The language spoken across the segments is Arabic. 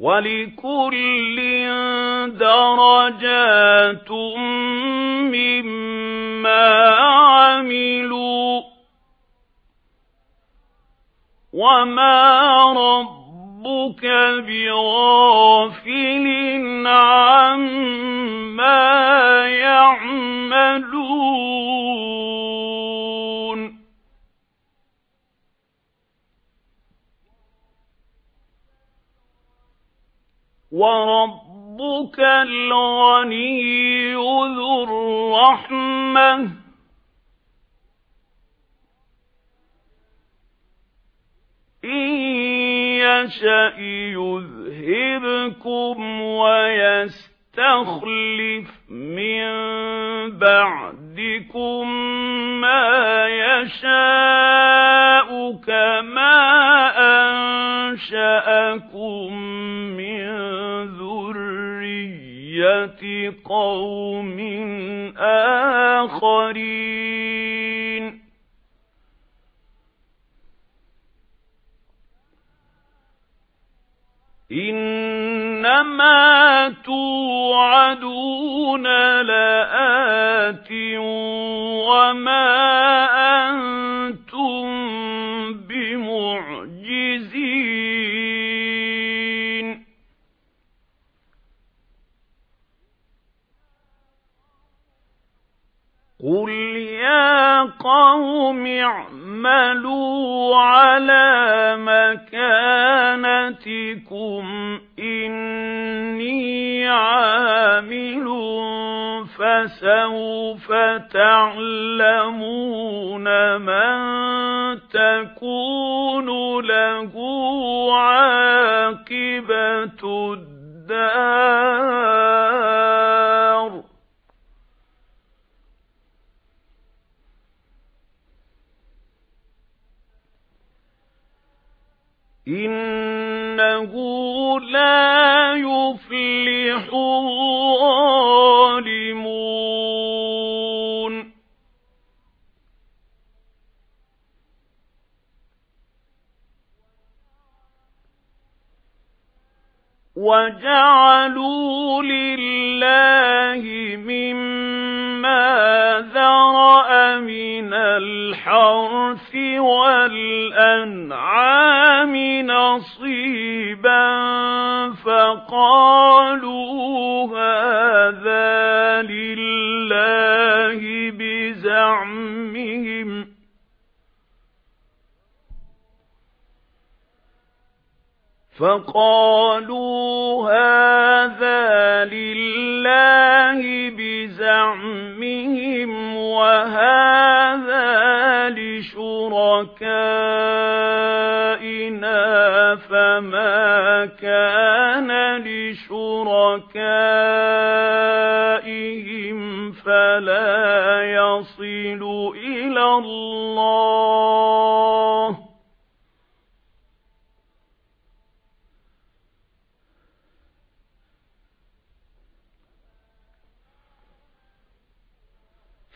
وَلِكُلٍّ دَرَجَاتٌ مِّمَّا عَمِلُوا وَمَا رَبُّكَ بِغَافِلٍ عَمَّا يَعْمَلُونَ وَرَبُّكَ الْغَنِيُّ ذُو الرَّحْمَةِ. إِن يَشَأْ يُذْهِبْكُمْ وَيَسْتَخْلِفْ مِن بَعْدِكُم مَّا يَشَاءُ قَوْمٍ آخَرِينَ إِنَّمَا تُوعَدُونَ لَآتٍ وَمَا قُلْ يَا قَوْمِ اعْمَلُوا عَلَى مَكَانَتِكُمْ إِنِّي عَامِلٌ فَسَوْفَ تَعْلَمُونَ مَن تَكُونُ لَهُ عَاقِبَةُ الدَّارِ إِنَّهُ لَا يُفْلِحُ الظَّالِمُونَ وَجَعَلُوا لِلَّهِ مِمَّا ذَرَأَ مِنَ الْحَرْثِ وَالْأَنْعَامِ نَصِيبًا فَقَالُوا هَذَا لِلَّهِ بِزَعْمِهِمْ. فَقَالُوا هَذَا لِلَّهِ بِزَعْمِهِمْ وَهَذَا لِشُرَكَائِهِمْ فَلَا يَصِلُ إِلَى اللَّهِ.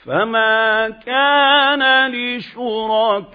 فَمَا كَانَ لِشُرَكَائِهِمْ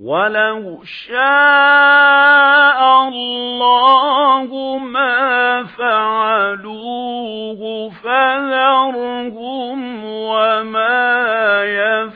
وَلَوْ شَاءَ اللَّهُ مَا فَعَلُوهُ فذرهم وما يفترون